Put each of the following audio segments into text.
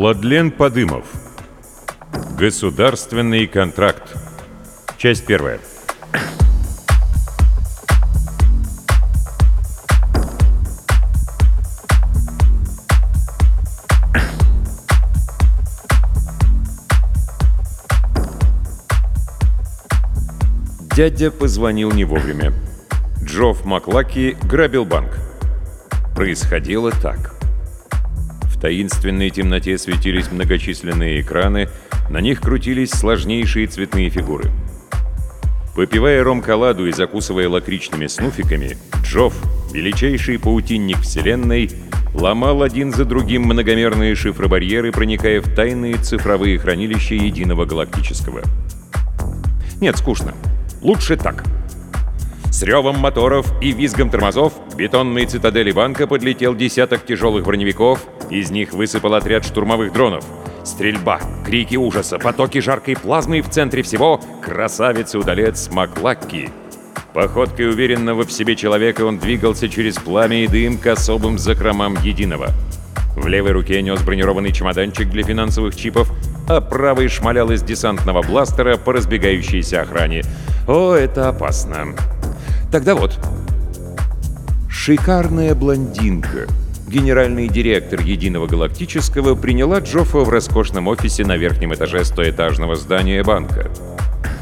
Владлен Подымов. Государственный контракт. Часть первая. Дядя позвонил не вовремя. Джофф Маклаки грабил банк. Происходило так. В таинственной темноте светились многочисленные экраны, на них крутились сложнейшие цветные фигуры. Попивая ром-коладу и закусывая лакричными снуфиками, Джофф, величайший паутинник Вселенной, ломал один за другим многомерные шифробарьеры, проникая в тайные цифровые хранилища единого галактического. Нет, скучно. Лучше так. С ревом моторов и визгом тормозов к бетонной цитадели банка подлетел десяток тяжелых броневиков, из них высыпал отряд штурмовых дронов. Стрельба, крики ужаса, потоки жаркой плазмы и в центре всего красавец-удалец Маклакки. Походкой уверенного в себе человека он двигался через пламя и дым к особым закромам единого. В левой руке нес бронированный чемоданчик для финансовых чипов, а правой шмалял из десантного бластера по разбегающейся охране. О, это опасно. Тогда вот. Шикарная блондинка, генеральный директор Единого Галактического, приняла Джоффа в роскошном офисе на верхнем этаже стоэтажного здания банка.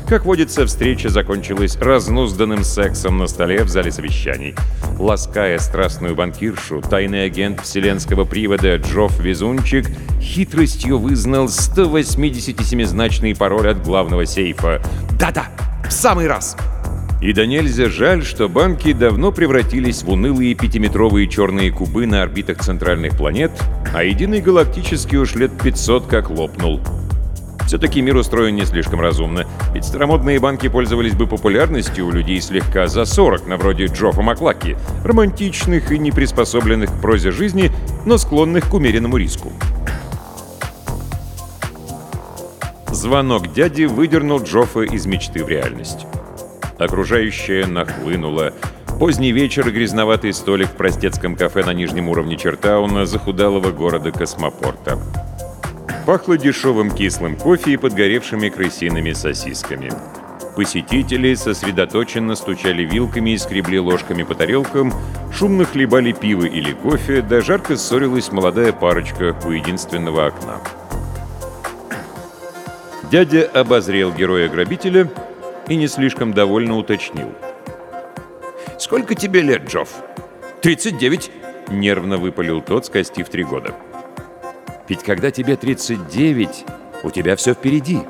Как водится, встреча закончилась разнузданным сексом на столе в зале совещаний. Лаская страстную банкиршу, тайный агент вселенского привода Джофф Везунчик хитростью вызнал 187-значный пароль от главного сейфа. «Да-да, в самый раз!» И да нельзя жаль, что банки давно превратились в унылые пятиметровые черные кубы на орбитах центральных планет, а единый галактический уж лет 500 как лопнул. Все-таки мир устроен не слишком разумно, ведь старомодные банки пользовались бы популярностью у людей слегка за 40, на вроде Джоффа Маклаки, романтичных и не приспособленных к прозе жизни, но склонных к умеренному риску. Звонок дяди выдернул Джоффа из мечты в реальность. Окружающее нахлынуло. Поздний вечер и грязноватый столик в простецком кафе на нижнем уровне Чертауна захудалого города Космопорта. Пахло дешевым кислым кофе и подгоревшими крысиными сосисками. Посетители сосредоточенно стучали вилками и скребли ложками по тарелкам, шумно хлебали пиво или кофе, да жарко ссорилась молодая парочка у единственного окна. Дядя обозрел героя-грабителя — и не слишком довольно уточнил. «Сколько тебе лет, Джофф?» «39», — нервно выпалил тот, скостив три года. «Ведь когда тебе 39, у тебя все впереди.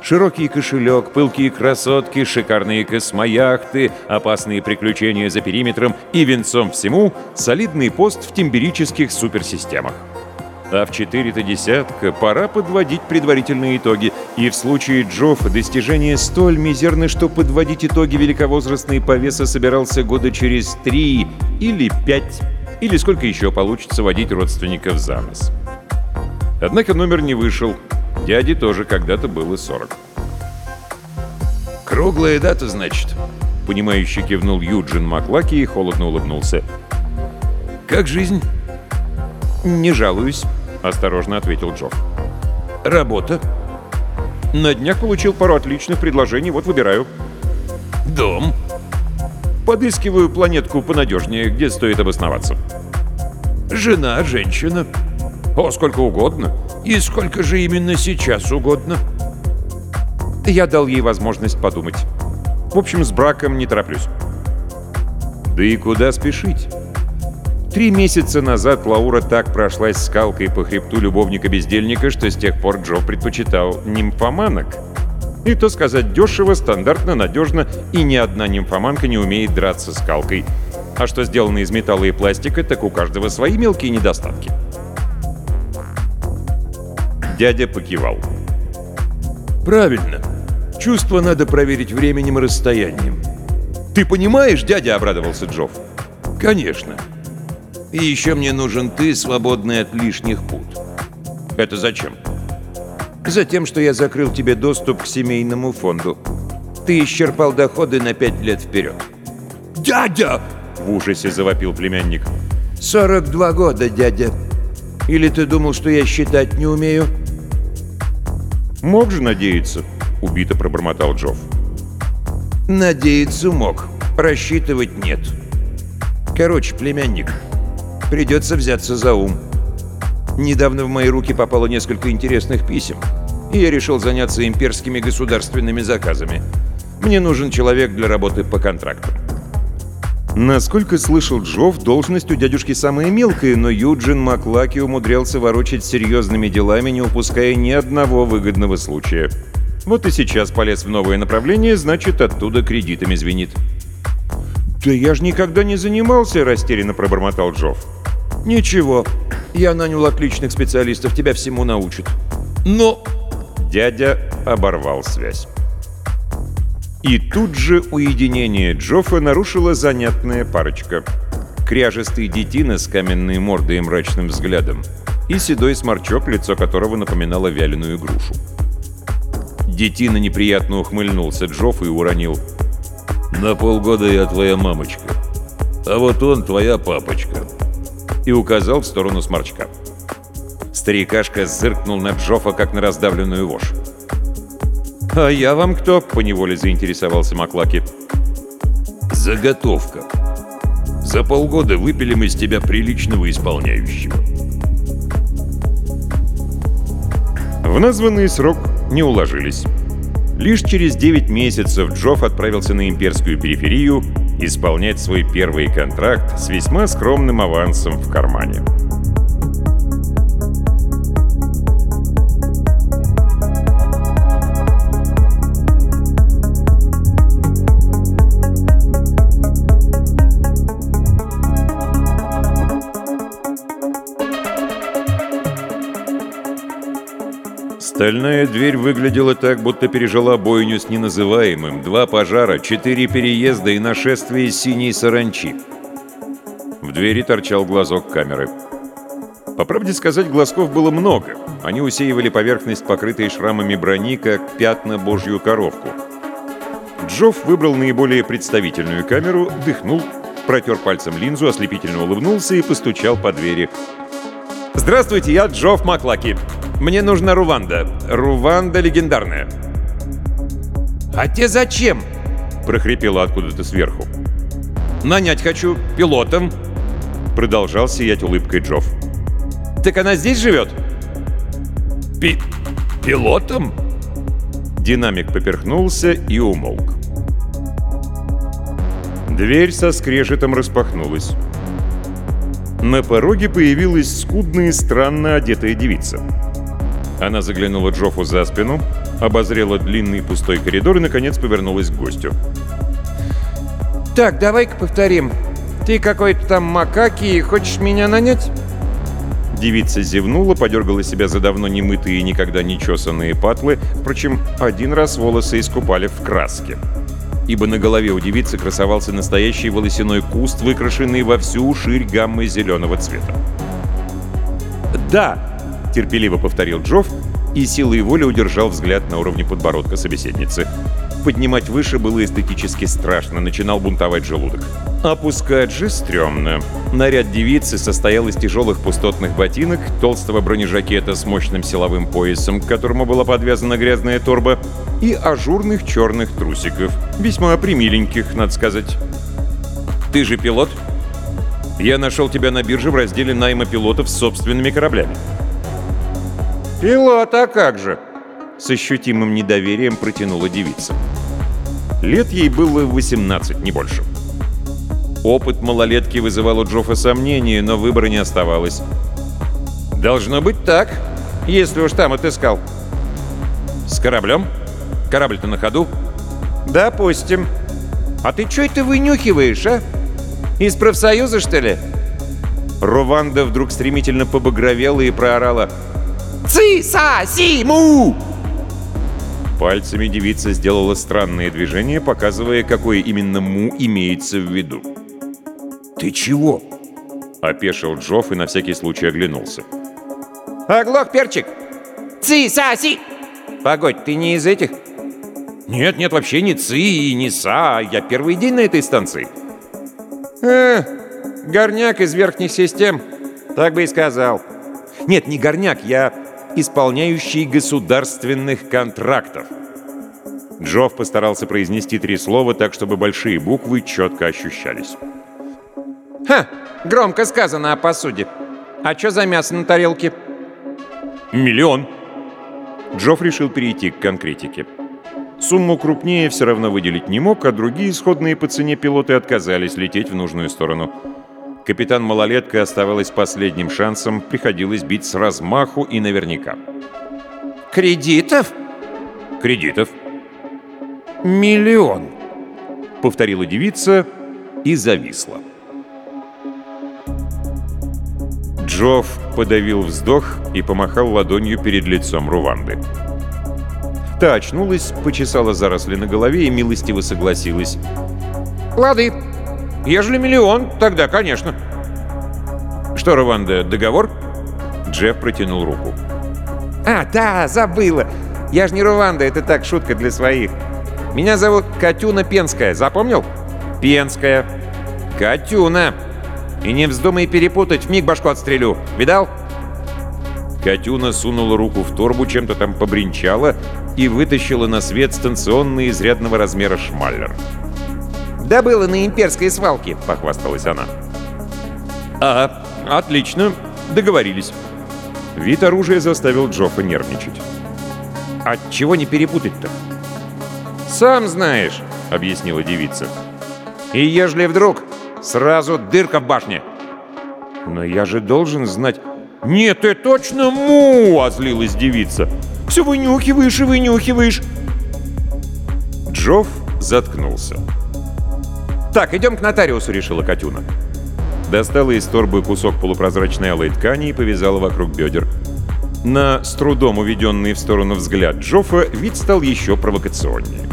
Широкий кошелек, пылкие красотки, шикарные космояхты, опасные приключения за периметром и венцом всему солидный пост в темберических суперсистемах. А в четыре-то десятка пора подводить предварительные итоги. И в случае Джоффа достижение столь мизерны, что подводить итоги великовозрастный повеса собирался года через три или пять, или сколько еще получится водить родственников за нос. Однако номер не вышел. Дяде тоже когда-то было 40. «Круглая дата, значит?» Понимающе кивнул Юджин Маклаки и холодно улыбнулся. «Как жизнь?» «Не жалуюсь», — осторожно ответил Джофф. «Работа?» «На днях получил пару отличных предложений, вот выбираю». «Дом?» «Подыскиваю планетку понадежнее, где стоит обосноваться». «Жена, женщина?» «О, сколько угодно. И сколько же именно сейчас угодно?» Я дал ей возможность подумать. В общем, с браком не тороплюсь. Да и куда спешить? Три месяца назад Лаура так прошлась скалкой по хребту любовника-бездельника, что с тех пор Джо предпочитал нимфоманок. И то сказать дешево, стандартно, надежно, и ни одна нимфоманка не умеет драться скалкой. А что сделано из металла и пластика, так у каждого свои мелкие недостатки. Дядя покивал. «Правильно. Чувство надо проверить временем и расстоянием». «Ты понимаешь, дядя?» — обрадовался Джофф. «Конечно. И еще мне нужен ты, свободный от лишних пут. Это зачем? Затем, что я закрыл тебе доступ к семейному фонду. Ты исчерпал доходы на пять лет вперед. «Дядя!» — в ужасе завопил племянник. «42 года, дядя. Или ты думал, что я считать не умею?» «Мог же надеяться», — убито пробормотал Джофф. «Надеяться мог. Рассчитывать нет. Короче, племянник, придется взяться за ум. Недавно в мои руки попало несколько интересных писем, и я решил заняться имперскими государственными заказами. Мне нужен человек для работы по контракту». Насколько слышал Джофф, должность у дядюшки самая мелкая, но Юджин Маклаки умудрялся ворочать серьезными делами, не упуская ни одного выгодного случая. Вот и сейчас полез в новое направление, значит, оттуда кредитами звенит. «Да я ж никогда не занимался», — растерянно пробормотал Джофф. «Ничего, я нанял отличных специалистов, тебя всему научат». «Но...» Дядя оборвал связь. И тут же уединение Джоффа нарушила занятная парочка. Кряжестый детина с каменной мордой и мрачным взглядом и седой сморчок, лицо которого напоминало вяленую грушу. Детина неприятно ухмыльнулся Джофф и уронил. «На полгода я твоя мамочка, а вот он твоя папочка», и указал в сторону сморчка. Старикашка зыркнул на Джоффа, как на раздавленную вошь. «А я вам кто?» — поневоле заинтересовался Маклаки. «Заготовка. За полгода выпилим из тебя приличного исполняющего». В названный срок не уложились. Лишь через 9 месяцев Джофф отправился на имперскую периферию исполнять свой первый контракт с весьма скромным авансом в кармане. Стальная дверь выглядела так, будто пережила бойню с неназываемым. Два пожара, четыре переезда и нашествие синей саранчи. В двери торчал глазок камеры. По правде сказать, глазков было много. Они усеивали поверхность, покрытой шрамами брони, как пятна божью коровку. Джофф выбрал наиболее представительную камеру, дыхнул, протер пальцем линзу, ослепительно улыбнулся и постучал по двери. «Здравствуйте, я Джофф Маклаки. Мне нужна Руванда. Руванда легендарная». «А те зачем?» — прохрипело откуда-то сверху. «Нанять хочу пилотом», — продолжал сиять улыбкой Джофф. «Так она здесь живет?» Пи «Пилотом?» Динамик поперхнулся и умолк. Дверь со скрежетом распахнулась. На пороге появилась скудная и странно одетая девица. Она заглянула Джоффу за спину, обозрела длинный пустой коридор и, наконец, повернулась к гостю. «Так, давай-ка повторим. Ты какой-то там макаки и хочешь меня нанять?» Девица зевнула, подергала себя за давно немытые и никогда не чесанные патлы. Впрочем, один раз волосы искупали в краске. Ибо на голове у девицы красовался настоящий волосяной куст, выкрашенный во всю ширь гаммы зеленого цвета. «Да!» — терпеливо повторил Джофф и силой воли удержал взгляд на уровне подбородка собеседницы. Поднимать выше было эстетически страшно, начинал бунтовать желудок. Опускать же стрёмно. Наряд девицы состоял из тяжелых пустотных ботинок, толстого бронежакета с мощным силовым поясом, к которому была подвязана грязная торба, и ажурных черных трусиков, весьма примиленьких, надо сказать. «Ты же пилот?» «Я нашел тебя на бирже в разделе найма пилотов с собственными кораблями». «Пилот, а как же?» С ощутимым недоверием протянула девица. Лет ей было 18, не больше. Опыт малолетки вызывал у Джоффа сомнения, но выбора не оставалось. «Должно быть так, если уж там отыскал». «С кораблем? Корабль-то на ходу?» «Допустим. А ты чё это вынюхиваешь, а? Из профсоюза, что ли?» Руванда вдруг стремительно побагровела и проорала «Ци-са-си-му!» Пальцами девица сделала странные движения, показывая, какое именно «му» имеется в виду. «Ты чего?» — опешил Джофф и на всякий случай оглянулся. «Оглох, перчик! Ци-са-си!» «Погодь, ты не из этих?» «Нет, нет, вообще не ци и не са. Я первый день на этой станции». «Э, горняк из верхних систем. Так бы и сказал». Нет, не горняк, я исполняющий государственных контрактов. Джофф постарался произнести три слова так, чтобы большие буквы четко ощущались. Ха! Громко сказано о посуде. А что за мясо на тарелке? «Миллион!» Джофф решил перейти к конкретике. Сумму крупнее все равно выделить не мог, а другие исходные по цене пилоты отказались лететь в нужную сторону. Капитан Малолетка оставалась последним шансом, приходилось бить с размаху и наверняка. Кредитов? Кредитов. Миллион. Повторила девица и зависла. Джофф подавил вздох и помахал ладонью перед лицом Руванды. Та очнулась, почесала заросли на голове и милостиво согласилась. Лады. Ежели миллион, тогда, конечно. «Что, Руванда, договор?» Джефф протянул руку. А, да, забыла. Я ж не Руванда, это так, шутка для своих. Меня зовут Катюна Пенская, запомнил? Пенская. Катюна. И не вздумай перепутать, в миг башку отстрелю. Видал? Катюна сунула руку в торбу, чем-то там побринчала и вытащила на свет станционный изрядного размера шмаллер. Добыла на имперской свалке, похвасталась она. «А, отлично, договорились». Вид оружия заставил Джоффа нервничать. А чего не перепутать-то? «Сам знаешь», — объяснила девица. «И ежели вдруг, сразу дырка в башне». «Но я же должен знать...» «Нет, ты точно му!» — озлилась девица. «Все вынюхиваешь и вынюхиваешь!» Джофф заткнулся. «Так, идем к нотариусу», — решила Катюна. Достала из торбы кусок полупрозрачной алой ткани и повязала вокруг бедер. На с трудом уведенный в сторону взгляд Джоффа вид стал еще провокационнее.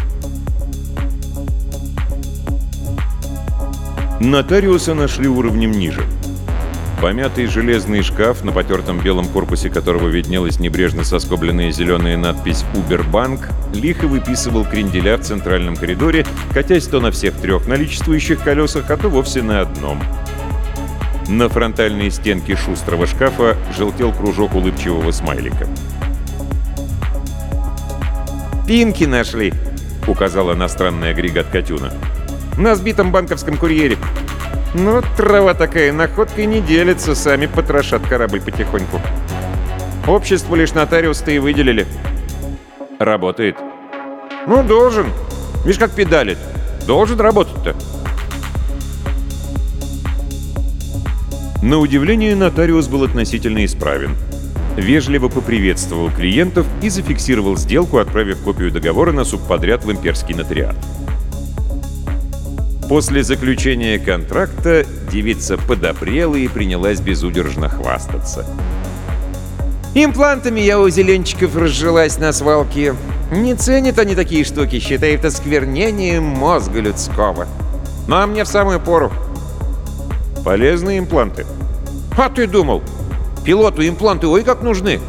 Нотариуса нашли уровнем ниже. Помятый железный шкаф, на потертом белом корпусе которого виднелась небрежно соскобленная зеленая надпись «Убербанк», лихо выписывал кренделя в центральном коридоре, катясь то на всех трех наличествующих колесах, а то вовсе на одном. На фронтальной стенке шустрого шкафа желтел кружок улыбчивого смайлика. «Пинки нашли», — указала на странный агрегат Катюна. «На сбитом банковском курьере. Ну, трава такая, находкой не делится, сами потрошат корабль потихоньку. Обществу лишь нотариус-то и выделили». «Работает?» «Ну, должен. Видишь, как педалит. Должен работать-то». На удивление, нотариус был относительно исправен. Вежливо поприветствовал клиентов и зафиксировал сделку, отправив копию договора на субподряд в имперский нотариат. После заключения контракта девица подобрела и принялась безудержно хвастаться. Имплантами я у зеленчиков разжилась на свалке. Не ценят они такие штуки, считают осквернением мозга людского. Ну а мне в самую пору. Полезные импланты. А ты думал? Пилоту импланты ой как нужны.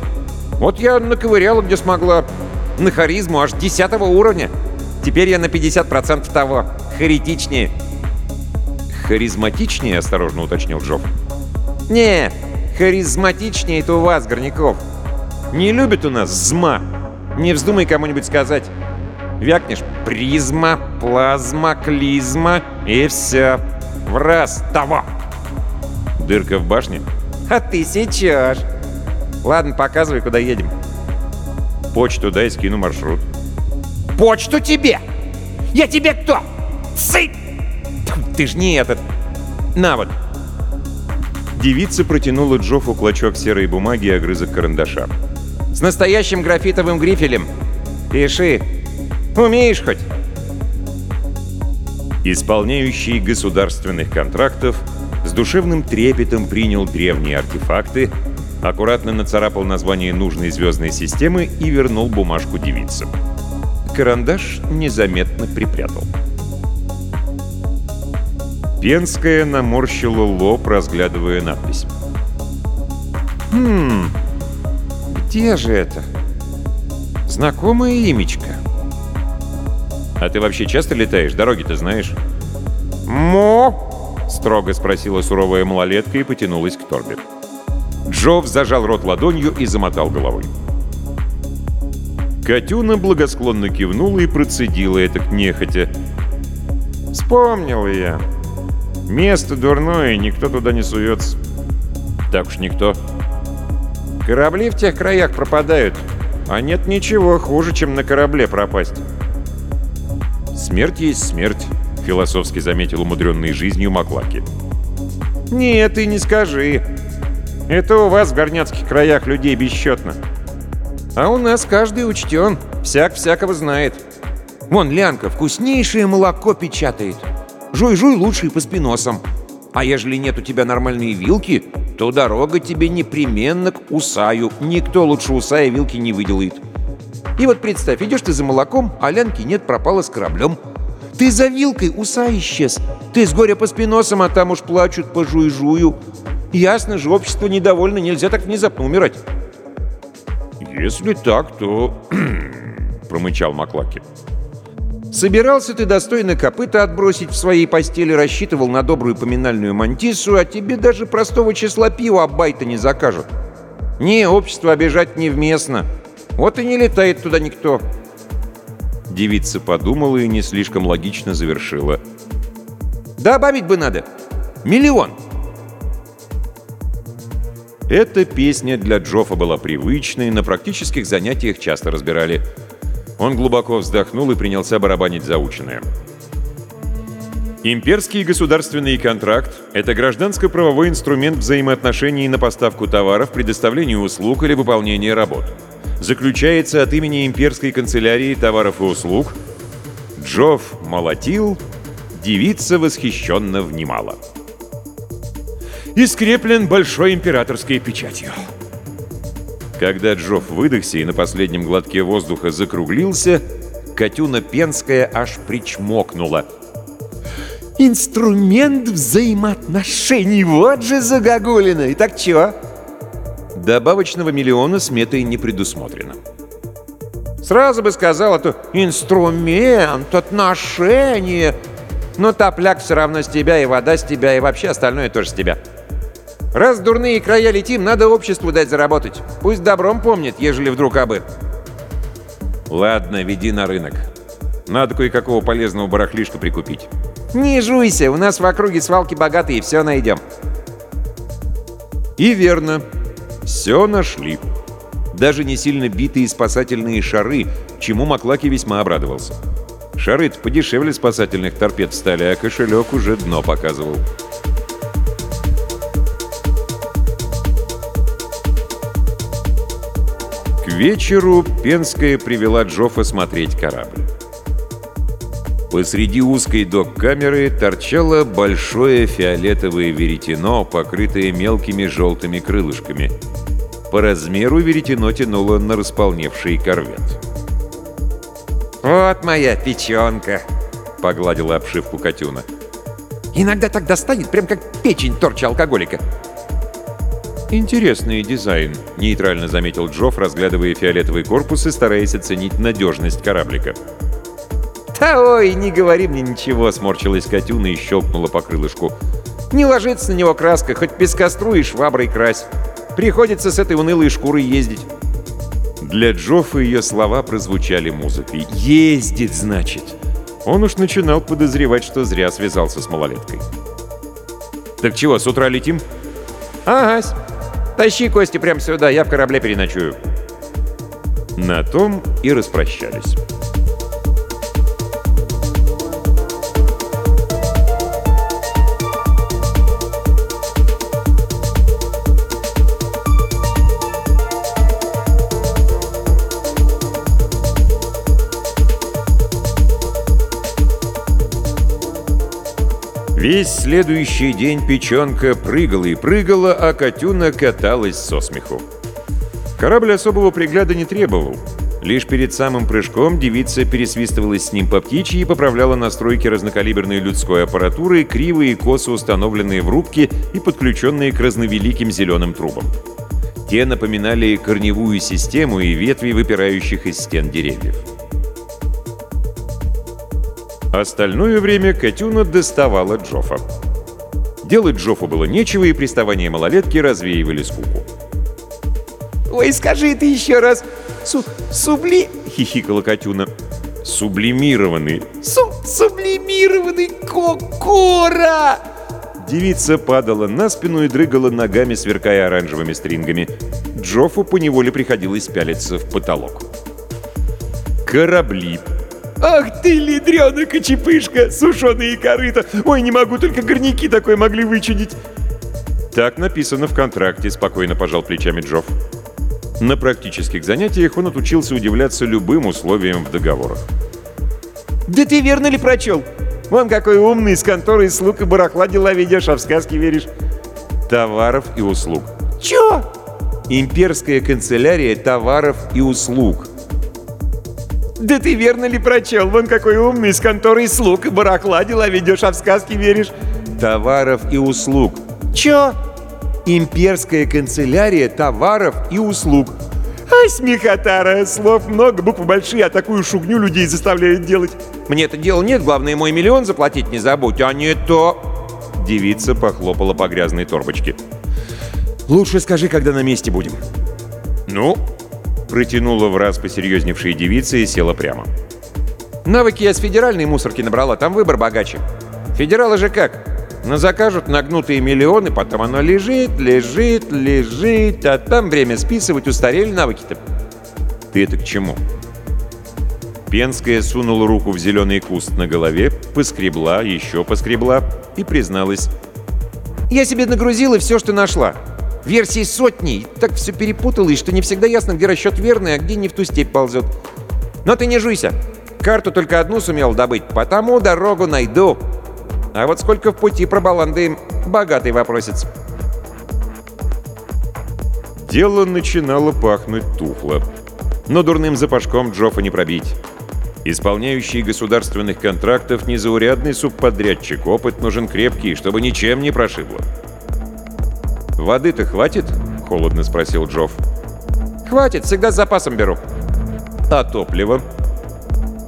Вот я наковыряла, где смогла. На харизму аж 10 уровня. Теперь я на 50% того. Харитичнее. «Харизматичнее?» — осторожно уточнил Джофф. Не, харизматичнее это у вас, Горняков. Не любят у нас зма. Не вздумай кому-нибудь сказать. Вякнешь призма, плазма, клизма и все. В раз того. Дырка в башне? А ты сечешь. Ладно, показывай, куда едем. Почту дай, скину маршрут. Почту тебе! Я тебе кто? Сы! Ты ж не этот. На вот. Девица протянула Джоффу клочок серой бумаги и огрызок карандаша. С настоящим графитовым грифелем. Пиши. Умеешь хоть? Исполняющий государственных контрактов с душевным трепетом принял древние артефакты, аккуратно нацарапал название нужной звездной системы и вернул бумажку девице. Карандаш незаметно припрятал. Пенская наморщила лоб, разглядывая надпись. Хм, где же это? Знакомое имечко. «А ты вообще часто летаешь? Дороги-то знаешь?» Мо! — строго спросила суровая малолетка и потянулась к торбе. Джов зажал рот ладонью и замотал головой. Катюна благосклонно кивнула и процедила это к нехотя. «Вспомнил я. Место дурное, никто туда не суется». «Так уж никто». «Корабли в тех краях пропадают, а нет ничего хуже, чем на корабле пропасть». «Смерть есть смерть», — философски заметил умудренный жизнью Маклаки. «Нет, ты не скажи. Это у вас в горняцких краях людей бесчетно. А у нас каждый учтен, всяк всякого знает. Вон, Лянка вкуснейшее молоко печатает. Жуй-жуй лучше по спиносам. А ежели нет у тебя нормальные вилки, то дорога тебе непременно к Усаю. Никто лучше Усая вилки не выделает. И вот представь, идешь ты за молоком, а Лянки нет, пропала с кораблем. Ты за вилкой, уса исчез. Ты с горя по спиносам, а там уж плачут по жуй-жую. Ясно же, общество недовольно, нельзя так внезапно умирать. «Если так, то...» — промычал Маклаки. «Собирался ты достойно копыта отбросить в своей постели, рассчитывал на добрую поминальную мантису, а тебе даже простого числа пива Аббайта не закажут. Не, общество обижать невместно. Вот и не летает туда никто». Девица подумала и не слишком логично завершила. «Добавить бы надо. Миллион!» Эта песня для Джоффа была привычной, на практических занятиях часто разбирали. Он глубоко вздохнул и принялся барабанить заученное. Имперский государственный контракт – это гражданско-правовой инструмент взаимоотношений на поставку товаров, предоставление услуг или выполнение работ. Заключается от имени имперской канцелярии товаров и услуг. Джофф молотил, девица восхищенно внимала и скреплен большой императорской печатью. Когда Джофф выдохся и на последнем глотке воздуха закруглился, Катюна Пенская аж причмокнула. «Инструмент взаимоотношений, вот же загогулина! И так чего?» Добавочного миллиона сметой не предусмотрено. Сразу бы сказал, а то инструмент, отношения. Но топляк все равно с тебя, и вода с тебя, и вообще остальное тоже с тебя. Раз дурные края летим, надо обществу дать заработать. Пусть добром помнит, ежели вдруг абы. Ладно, веди на рынок. Надо кое-какого полезного барахлишка прикупить. Не жуйся, у нас в округе свалки богатые, все найдем. И верно, все нашли. Даже не сильно битые спасательные шары, чему Маклаки весьма обрадовался. Шары-то подешевле спасательных торпед стали, а кошелек уже дно показывал. Вечеру Пенская привела Джоффа смотреть корабль. Посреди узкой док-камеры торчало большое фиолетовое веретено, покрытое мелкими желтыми крылышками. По размеру веретено тянуло на располневший корвет. «Вот моя печенка!» — погладила обшивку Катюна. «Иногда так достанет, прям как печень торча алкоголика. «Интересный дизайн», — нейтрально заметил Джофф, разглядывая фиолетовый корпус и стараясь оценить надежность кораблика. «Да ой, не говори мне ничего», — сморчилась Катюна и щелкнула по крылышку. «Не ложится на него краска, хоть пескостру и шваброй крась. Приходится с этой унылой шкурой ездить». Для Джоффа ее слова прозвучали музыкой. «Ездит, значит!» Он уж начинал подозревать, что зря связался с малолеткой. «Так чего, с утра летим?» «Агась!» Тащи кости прямо сюда, я в корабле переночую». На том и распрощались. Весь следующий день печенка прыгала и прыгала, а Катюна каталась со смеху. Корабль особого пригляда не требовал. Лишь перед самым прыжком девица пересвистывалась с ним по птичьи и поправляла настройки разнокалиберной людской аппаратуры, кривые и косо установленные в рубке и подключенные к разновеликим зеленым трубам. Те напоминали корневую систему и ветви, выпирающих из стен деревьев. Остальное время Катюна доставала Джоффа. Делать Джоффу было нечего, и приставания малолетки развеивали скуку. Ой, скажи это еще раз. Су субли... — хихикала Катюна. Сублимированный. Су сублимированный кокора! Девица падала на спину и дрыгала ногами, сверкая оранжевыми стрингами. Джоффу поневоле приходилось пялиться в потолок. Корабли. Ах ты, ледрёна кочепышка, сушеные корыта! Ой, не могу, только горняки такой могли вычудить. Так написано в контракте, спокойно пожал плечами Джофф. На практических занятиях он отучился удивляться любым условиям в договорах. Да ты верно ли прочел? Вон какой умный, с конторы слуг и барахла дела ведешь, а в сказки веришь. Товаров и услуг. Чё? Имперская канцелярия товаров и услуг. Да ты верно ли прочел? Вон какой умный, с конторы слуг и барахла дела ведешь, а в сказки веришь. Товаров и услуг. Чё? Имперская канцелярия товаров и услуг. Ай, смехотара, слов много, буквы большие, а такую шугню людей заставляют делать. мне это дела нет, главное, мой миллион заплатить не забудь, а не то... Девица похлопала по грязной торбочке. Лучше скажи, когда на месте будем. Ну, протянула в раз посерьезневшая девица и села прямо. Навыки я с федеральной мусорки набрала, там выбор богаче. Федералы же как? Но закажут нагнутые миллионы, потом оно лежит, лежит, лежит, а там время списывать устарели навыки-то. Ты это к чему? Пенская сунула руку в зеленый куст на голове, поскребла, еще поскребла и призналась. «Я себе нагрузила все, что нашла. Версии сотни. Так все перепуталось, что не всегда ясно, где расчет верный, а где не в ту степь ползет. Но ты не жуйся. Карту только одну сумел добыть, потому дорогу найду. А вот сколько в пути пробаландаем, богатый вопросец. Дело начинало пахнуть тухло. Но дурным запашком Джоффа не пробить. Исполняющий государственных контрактов незаурядный субподрядчик. Опыт нужен крепкий, чтобы ничем не прошибло. «Воды-то хватит?» — холодно спросил Джофф. «Хватит, всегда с запасом беру». «А топливо?»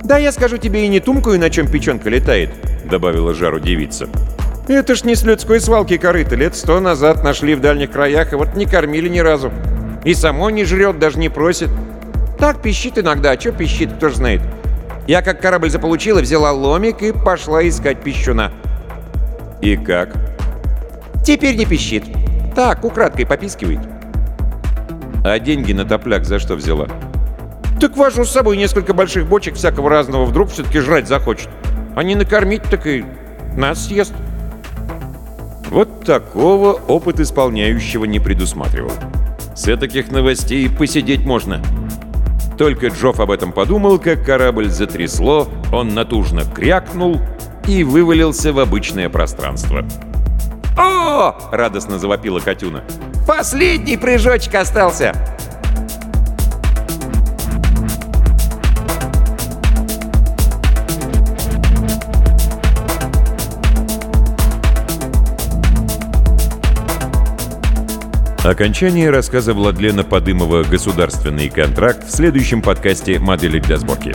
«Да я скажу тебе и не тумкаю, на чем печенка летает», — добавила жару девица. «Это ж не с людской свалки корыта. Лет сто назад нашли в дальних краях, и вот не кормили ни разу. И само не жрет, даже не просит. Так пищит иногда, а чё пищит, кто ж знает. Я как корабль заполучила, взяла ломик и пошла искать пищуна». «И как?» «Теперь не пищит. Так, украдкой попискивает». «А деньги на топляк за что взяла?» «Так вожу с собой несколько больших бочек всякого разного, вдруг все-таки жрать захочет. А не накормить, так и нас съест». Вот такого опыт исполняющего не предусматривал. С таких новостей посидеть можно. Только Джофф об этом подумал, как корабль затрясло, он натужно крякнул и вывалился в обычное пространство. Радостно завопила Катюна. «Последний прыжочек остался!» Окончание рассказа Владлена Подымова «Государственный контракт» в следующем подкасте «Модели для сборки».